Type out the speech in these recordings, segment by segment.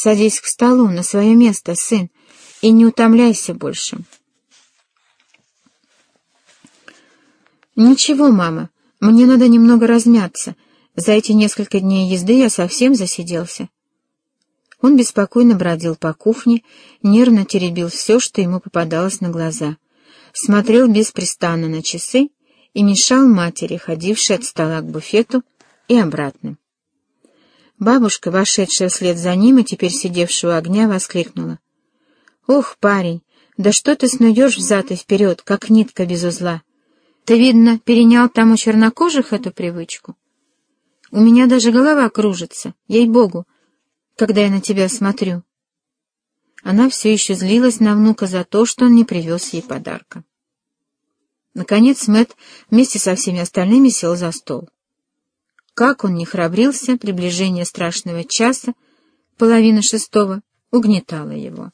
Садись к столу, на свое место, сын, и не утомляйся больше. «Ничего, мама, мне надо немного размяться. За эти несколько дней езды я совсем засиделся». Он беспокойно бродил по кухне, нервно теребил все, что ему попадалось на глаза, смотрел беспрестанно на часы и мешал матери, ходившей от стола к буфету и обратно. Бабушка, вошедшая вслед за ним и теперь сидевшая у огня, воскликнула. «Ох, парень, да что ты снуешь взад и вперед, как нитка без узла? Ты, видно, перенял там у чернокожих эту привычку? У меня даже голова кружится, ей-богу, когда я на тебя смотрю». Она все еще злилась на внука за то, что он не привез ей подарка. Наконец Мэт вместе со всеми остальными сел за стол. Как он не храбрился, приближение страшного часа, половина шестого, угнетало его.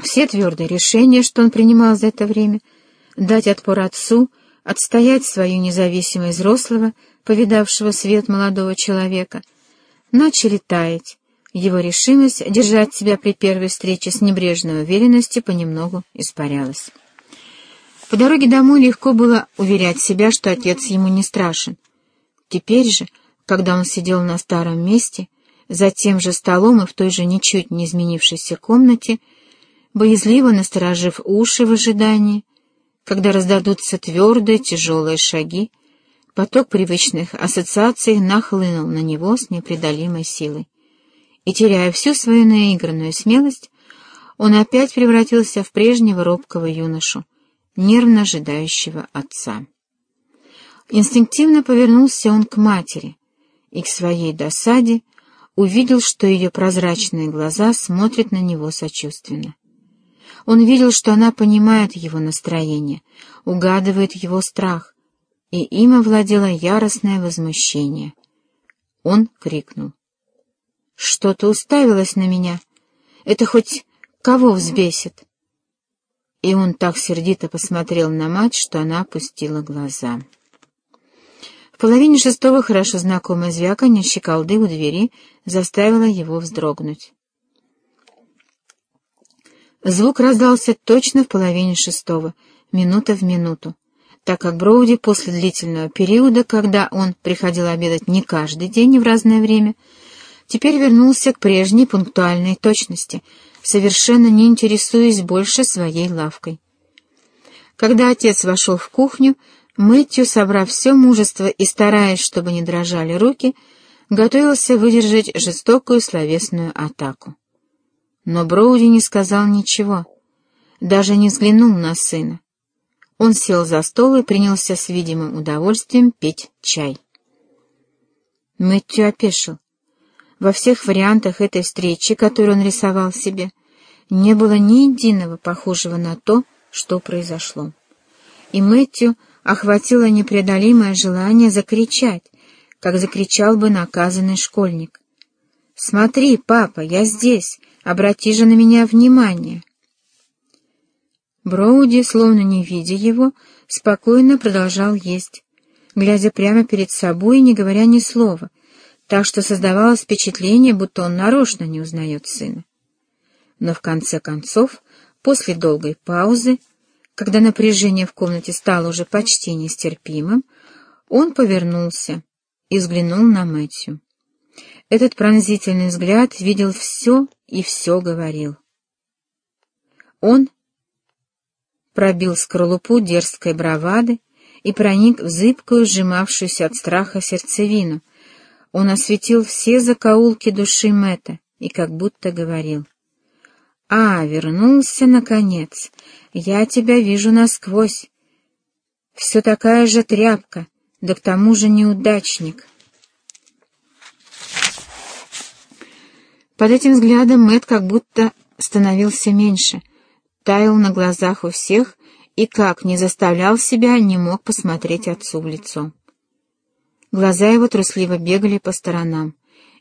Все твердые решения, что он принимал за это время, дать отпор отцу, отстоять свою независимость взрослого, повидавшего свет молодого человека, начали таять, его решимость держать себя при первой встрече с небрежной уверенностью понемногу испарялась. По дороге домой легко было уверять себя, что отец ему не страшен. Теперь же, когда он сидел на старом месте, за тем же столом и в той же ничуть не изменившейся комнате, боязливо насторожив уши в ожидании, когда раздадутся твердые тяжелые шаги, поток привычных ассоциаций нахлынул на него с непреодолимой силой. И, теряя всю свою наигранную смелость, он опять превратился в прежнего робкого юношу, нервно ожидающего отца. Инстинктивно повернулся он к матери и к своей досаде увидел, что ее прозрачные глаза смотрят на него сочувственно. Он видел, что она понимает его настроение, угадывает его страх, и им овладело яростное возмущение. Он крикнул. «Что ты уставилась на меня? Это хоть кого взбесит?» И он так сердито посмотрел на мать, что она опустила глаза. В половине шестого хорошо знакомое звяканье щеколды у двери заставило его вздрогнуть. Звук раздался точно в половине шестого, минута в минуту, так как Броуди после длительного периода, когда он приходил обедать не каждый день и в разное время, теперь вернулся к прежней пунктуальной точности — совершенно не интересуясь больше своей лавкой. Когда отец вошел в кухню, Мэтью, собрав все мужество и стараясь, чтобы не дрожали руки, готовился выдержать жестокую словесную атаку. Но Броуди не сказал ничего, даже не взглянул на сына. Он сел за стол и принялся с видимым удовольствием пить чай. Мэтью опешил. Во всех вариантах этой встречи, которую он рисовал себе, не было ни единого похожего на то, что произошло. И Мэтью охватило непреодолимое желание закричать, как закричал бы наказанный школьник. «Смотри, папа, я здесь, обрати же на меня внимание!» Броуди, словно не видя его, спокойно продолжал есть, глядя прямо перед собой и не говоря ни слова, так что создавалось впечатление, будто он нарочно не узнает сына. Но в конце концов, после долгой паузы, когда напряжение в комнате стало уже почти нестерпимым, он повернулся и взглянул на Мэтью. Этот пронзительный взгляд видел все и все говорил. Он пробил скорлупу дерзкой бравады и проник в зыбкую, сжимавшуюся от страха сердцевину, он осветил все закоулки души Мэтта и как будто говорил. «А, вернулся, наконец. Я тебя вижу насквозь. Все такая же тряпка, да к тому же неудачник». Под этим взглядом Мэт как будто становился меньше, таял на глазах у всех и, как не заставлял себя, не мог посмотреть отцу в лицо. Глаза его трусливо бегали по сторонам,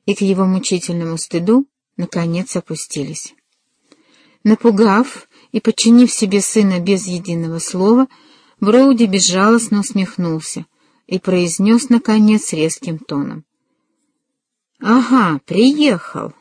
и к его мучительному стыду наконец опустились. Напугав и подчинив себе сына без единого слова, Броуди безжалостно усмехнулся и произнес, наконец, резким тоном. «Ага, приехал!»